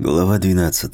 Глава 12.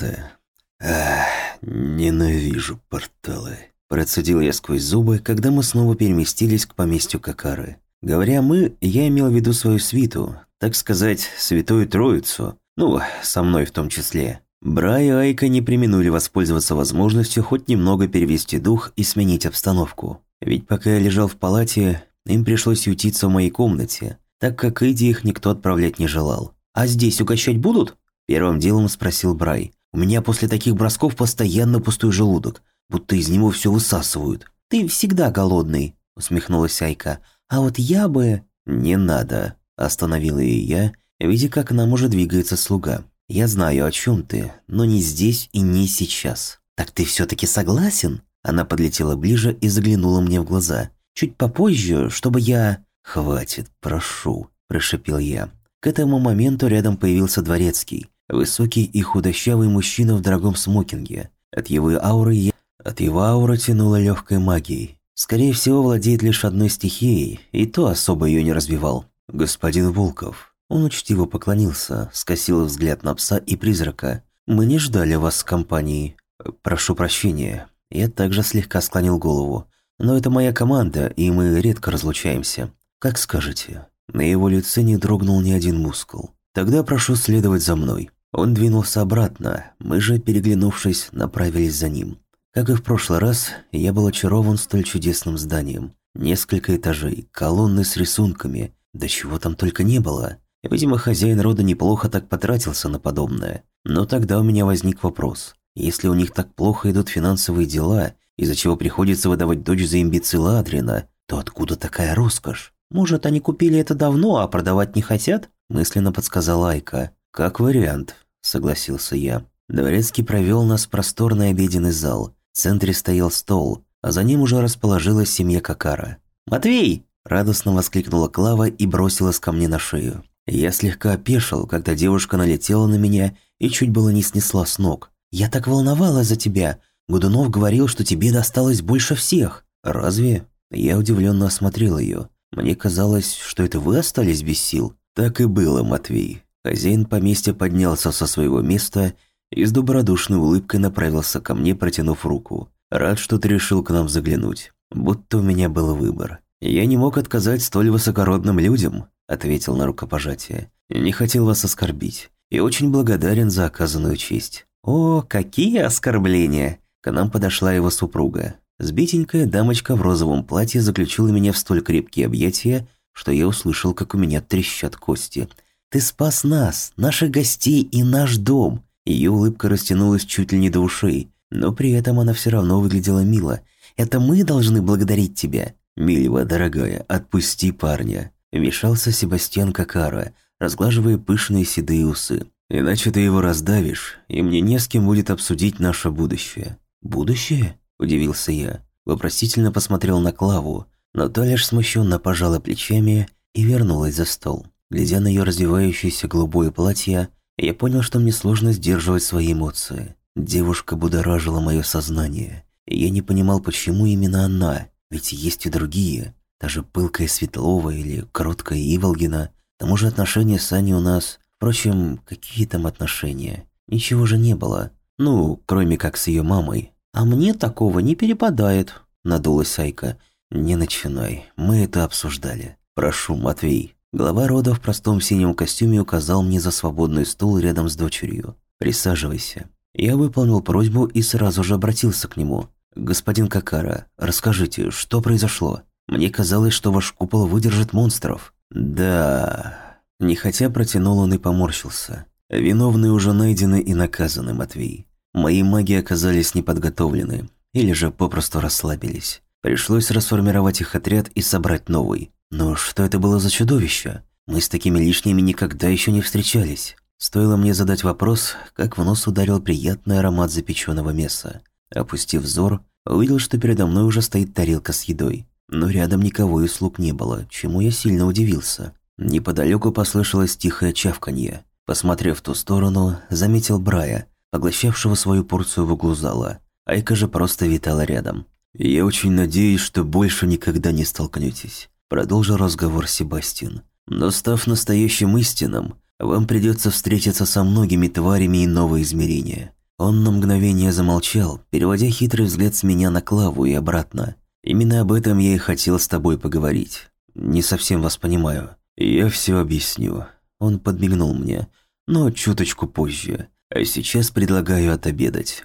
Ах, ненавижу порталы. Процедил я сквозь зубы, когда мы снова переместились к поместью Какары. Говоря «мы», я имел в виду свою свиту, так сказать, святую троицу, ну, со мной в том числе. Бра и Айка не применули воспользоваться возможностью хоть немного перевести дух и сменить обстановку. Ведь пока я лежал в палате, им пришлось ютиться в моей комнате, так как Иди их никто отправлять не желал. «А здесь угощать будут?» Первым делом спросил Брай. «У меня после таких бросков постоянно пустой желудок, будто из него все высасывают». «Ты всегда голодный», — усмехнулась Айка. «А вот я бы...» «Не надо», — остановила ее я, видя, как она уже двигается слуга. «Я знаю, о чем ты, но не здесь и не сейчас». «Так ты все-таки согласен?» Она подлетела ближе и заглянула мне в глаза. «Чуть попозже, чтобы я...» «Хватит, прошу», – прошепел я. К этому моменту рядом появился дворецкий. Высокий и худощавый мужчина в дорогом смокинге. От его ауры я... От его ауры тянуло легкой магией. Скорее всего, владеет лишь одной стихией, и то особо ее не развивал. «Господин Волков». Он учтиво поклонился, скосил взгляд на пса и призрака. «Мы не ждали вас с компанией. Прошу прощения». Я также слегка склонил голову. «Но это моя команда, и мы редко разлучаемся. Как скажете». На его лице не дрогнул ни один мускул. «Тогда прошу следовать за мной». Он двинулся обратно, мы же, переглянувшись, направились за ним. Как и в прошлый раз, я был очарован столь чудесным зданием. Несколько этажей, колонны с рисунками, да чего там только не было. Видимо, хозяин рода неплохо так потратился на подобное. Но тогда у меня возник вопрос. Если у них так плохо идут финансовые дела, из-за чего приходится выдавать дочь за имбецила Адрина, то откуда такая роскошь? Может, они купили это давно, а продавать не хотят? Мысленно подсказала Айка. Как вариант согласился я. Дворецкий провел нас в просторный обеденный зал. В центре стоял стол, а за ним уже расположилась семья Какара. «Матвей!» – радостно воскликнула Клава и бросилась ко мне на шею. Я слегка опешил, когда девушка налетела на меня и чуть было не снесла с ног. «Я так волновалась за тебя. Гудунов говорил, что тебе досталось больше всех. Разве?» Я удивленно осмотрел ее. Мне казалось, что это вы остались без сил. Так и было, Матвей. Хозяин поместья поднялся со своего места и с добродушной улыбкой направился ко мне, протянув руку. «Рад, что ты решил к нам заглянуть. Будто у меня был выбор. Я не мог отказать столь высокородным людям», – ответил на рукопожатие. «Не хотел вас оскорбить и очень благодарен за оказанную честь». «О, какие оскорбления!» К нам подошла его супруга. Сбитенькая дамочка в розовом платье заключила меня в столь крепкие объятия, что я услышал, как у меня трещат кости – ты спас нас, наших гостей и наш дом!» Ее улыбка растянулась чуть ли не до ушей, но при этом она все равно выглядела мило. «Это мы должны благодарить тебя!» «Милева, дорогая, отпусти парня!» Вмешался Себастьян Какара, разглаживая пышные седые усы. «Иначе ты его раздавишь, и мне не с кем будет обсудить наше будущее». «Будущее?» – удивился я. Вопросительно посмотрел на Клаву, но та лишь смущенно пожала плечами и вернулась за стол. Глядя на ее развивающееся голубое платье, я понял, что мне сложно сдерживать свои эмоции. Девушка будоражила мое сознание, и я не понимал, почему именно она, ведь есть и другие, даже пылкая Светлова или короткая Иволгина. К тому же отношения с Аней у нас... Впрочем, какие там отношения? Ничего же не было. Ну, кроме как с ее мамой. «А мне такого не перепадает», — надулась Сайка. «Не начинай, мы это обсуждали. Прошу, Матвей, Глава рода в простом синем костюме указал мне за свободный стул рядом с дочерью. «Присаживайся». Я выполнил просьбу и сразу же обратился к нему. «Господин Какара, расскажите, что произошло? Мне казалось, что ваш купол выдержит монстров». «Да...» Нехотя протянул он и поморщился. «Виновные уже найдены и наказаны, Матвей. Мои маги оказались неподготовлены, или же попросту расслабились. Пришлось расформировать их отряд и собрать новый. Но что это было за чудовище? Мы с такими лишними никогда еще не встречались. Стоило мне задать вопрос, как в нос ударил приятный аромат запеченного мяса. Опустив взор, увидел, что передо мной уже стоит тарелка с едой. Но рядом никого из слуг не было, чему я сильно удивился. Неподалеку послышалось тихое чавканье. Посмотрев в ту сторону, заметил Брая, поглощавшего свою порцию в углу зала. Айка же просто витала рядом. «Я очень надеюсь, что больше никогда не столкнетесь. Продолжил разговор Себастьян. Но став настоящим истинным, вам придется встретиться со многими тварями и новые измерения. Он на мгновение замолчал, переводя хитрый взгляд с меня на Клаву и обратно. Именно об этом я и хотел с тобой поговорить. Не совсем вас понимаю. Я все объясню. Он подмигнул мне, но чуточку позже. А сейчас предлагаю отобедать.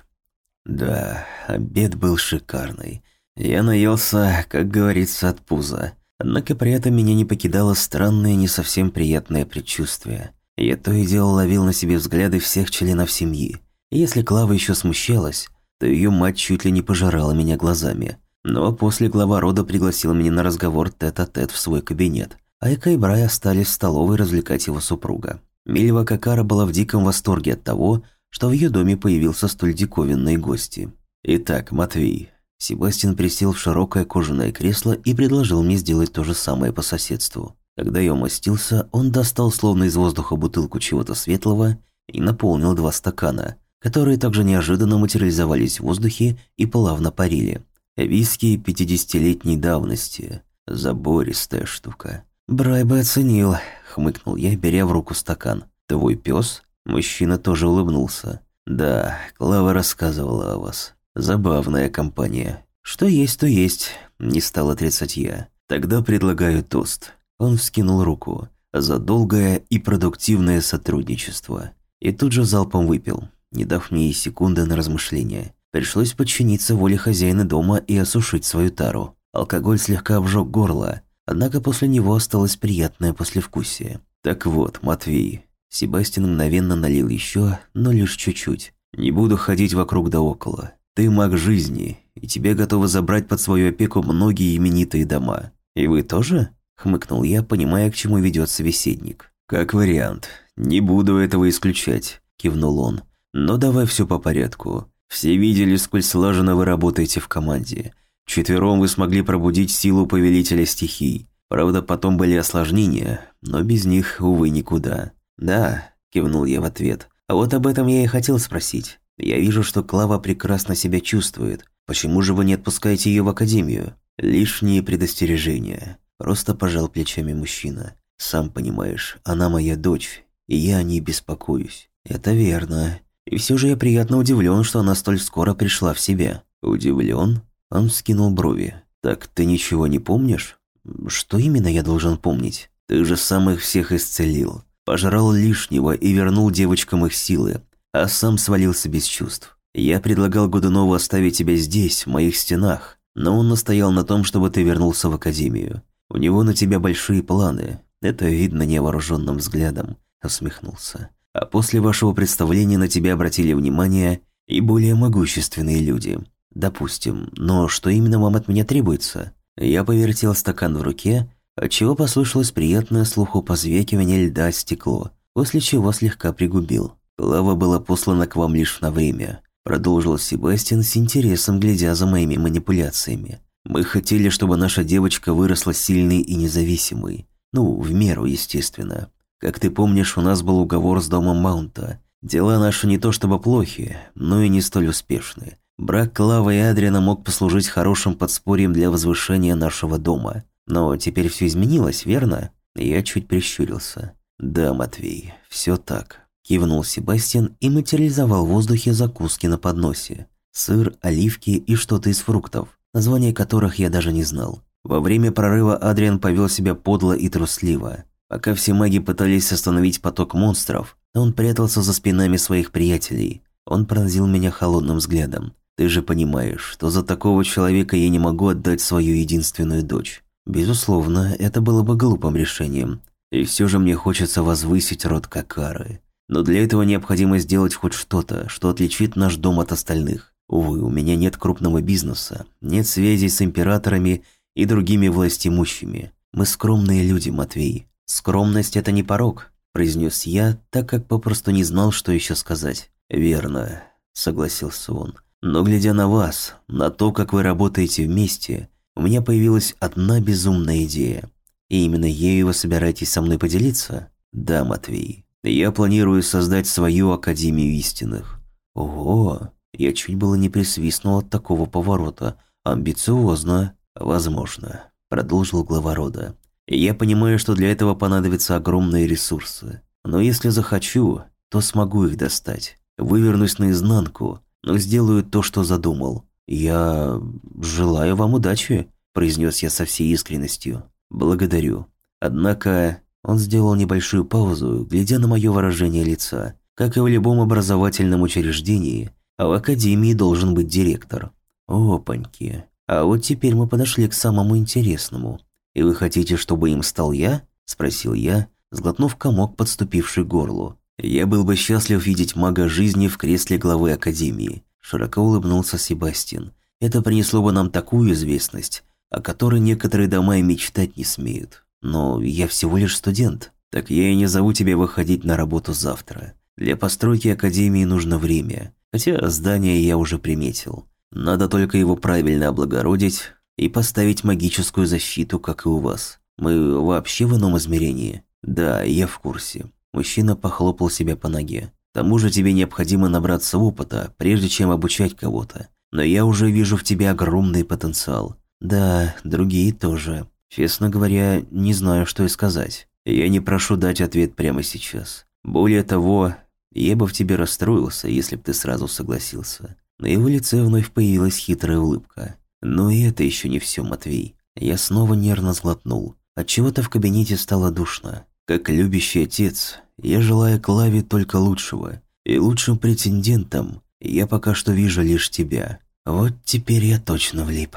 Да, обед был шикарный. Я наелся, как говорится, от пуза. Однако при этом меня не покидало странное, не совсем приятное предчувствие. Я то и дело ловил на себе взгляды всех членов семьи. И если Клава еще смущалась, то ее мать чуть ли не пожирала меня глазами. Но после глава рода пригласил меня на разговор тет-а-тет -тет в свой кабинет. Айка и Брай остались в столовой развлекать его супруга. Мильва Какара была в диком восторге от того, что в ее доме появился столь диковинный гости. «Итак, Матвей». Себастьян присел в широкое кожаное кресло и предложил мне сделать то же самое по соседству. Когда я умостился, он достал словно из воздуха бутылку чего-то светлого и наполнил два стакана, которые также неожиданно материализовались в воздухе и плавно парили. Виски 50-летней давности. Забористая штука. «Брай бы оценил», — хмыкнул я, беря в руку стакан. «Твой пес? Мужчина тоже улыбнулся. «Да, Клава рассказывала о вас. Забавная компания. Что есть, то есть», — не стал отрицать я. «Тогда предлагаю тост». Он вскинул руку. «За долгое и продуктивное сотрудничество». И тут же залпом выпил, не дав мне и секунды на размышление. Пришлось подчиниться воле хозяина дома и осушить свою тару. Алкоголь слегка обжег горло, однако после него осталось приятное послевкусие. «Так вот, Матвей, Себастьян мгновенно налил еще, но лишь чуть-чуть. «Не буду ходить вокруг да около. Ты маг жизни, и тебе готовы забрать под свою опеку многие именитые дома. И вы тоже?» – хмыкнул я, понимая, к чему ведет собеседник. «Как вариант. Не буду этого исключать», – кивнул он. «Но давай все по порядку. Все видели, сколь слаженно вы работаете в команде. Четвером вы смогли пробудить силу повелителя стихий. Правда, потом были осложнения, но без них, увы, никуда. «Да», – кивнул я в ответ. «А вот об этом я и хотел спросить. Я вижу, что Клава прекрасно себя чувствует. Почему же вы не отпускаете ее в академию?» «Лишние предостережения», – просто пожал плечами мужчина. «Сам понимаешь, она моя дочь, и я о ней беспокоюсь». «Это верно. И все же я приятно удивлен, что она столь скоро пришла в себя». «Удивлен?» Он скинул брови. «Так ты ничего не помнишь?» «Что именно я должен помнить? Ты же сам их всех исцелил пожрал лишнего и вернул девочкам их силы, а сам свалился без чувств. Я предлагал Годунову оставить тебя здесь, в моих стенах, но он настоял на том, чтобы ты вернулся в академию. У него на тебя большие планы, это видно невооруженным взглядом», – усмехнулся. «А после вашего представления на тебя обратили внимание и более могущественные люди. Допустим, но что именно вам от меня требуется?» Я повертел стакан в руке отчего послышалось приятное слуху позвякивание льда стекло, после чего слегка пригубил. «Лава была послана к вам лишь на время», – продолжил Себастьян с интересом, глядя за моими манипуляциями. «Мы хотели, чтобы наша девочка выросла сильной и независимой. Ну, в меру, естественно. Как ты помнишь, у нас был уговор с домом Маунта. Дела наши не то чтобы плохи, но и не столь успешны. Брак Клавы и Адриана мог послужить хорошим подспорьем для возвышения нашего дома. Но теперь все изменилось, верно? Я чуть прищурился. Да, Матвей, все так. Кивнул Себастьян и материализовал в воздухе закуски на подносе. Сыр, оливки и что-то из фруктов, названия которых я даже не знал. Во время прорыва Адриан повел себя подло и трусливо. Пока все маги пытались остановить поток монстров, он прятался за спинами своих приятелей. Он пронзил меня холодным взглядом. «Ты же понимаешь, что за такого человека я не могу отдать свою единственную дочь. Безусловно, это было бы глупым решением. И все же мне хочется возвысить род Какары. Но для этого необходимо сделать хоть что-то, что отличит наш дом от остальных. Увы, у меня нет крупного бизнеса, нет связей с императорами и другими властимущими. Мы скромные люди, Матвей. Скромность – это не порог, произнес я, так как попросту не знал, что еще сказать. Верно, согласился он. Но глядя на вас, на то, как вы работаете вместе – у меня появилась одна безумная идея. И именно ею вы собираетесь со мной поделиться? Да, Матвей. Я планирую создать свою Академию Истинных. Ого, я чуть было не присвистнул от такого поворота. Амбициозно. Возможно, продолжил глава рода. Я понимаю, что для этого понадобятся огромные ресурсы. Но если захочу, то смогу их достать. Вывернусь наизнанку, но сделаю то, что задумал. Я желаю вам удачи, произнес я со всей искренностью. Благодарю. Однако он сделал небольшую паузу, глядя на мое выражение лица. Как и в любом образовательном учреждении, а в академии должен быть директор. Опаньки. А вот теперь мы подошли к самому интересному. И вы хотите, чтобы им стал я? Спросил я, сглотнув комок, подступивший к горлу. Я был бы счастлив видеть мага жизни в кресле главы академии. Широко улыбнулся Себастьян. Это принесло бы нам такую известность, о которой некоторые дома и мечтать не смеют. Но я всего лишь студент. Так я и не зову тебя выходить на работу завтра. Для постройки академии нужно время, хотя здание я уже приметил. Надо только его правильно облагородить и поставить магическую защиту, как и у вас. Мы вообще в ином измерении. Да, я в курсе. Мужчина похлопал себя по ноге. К тому же тебе необходимо набраться опыта, прежде чем обучать кого-то. Но я уже вижу в тебе огромный потенциал. Да, другие тоже. Честно говоря, не знаю, что и сказать. Я не прошу дать ответ прямо сейчас. Более того, я бы в тебе расстроился, если бы ты сразу согласился. На его лице вновь появилась хитрая улыбка. Но и это еще не все, Матвей. Я снова нервно сглотнул. Отчего-то в кабинете стало душно. Как любящий отец, я желаю Клаве только лучшего. И лучшим претендентом я пока что вижу лишь тебя. Вот теперь я точно влип.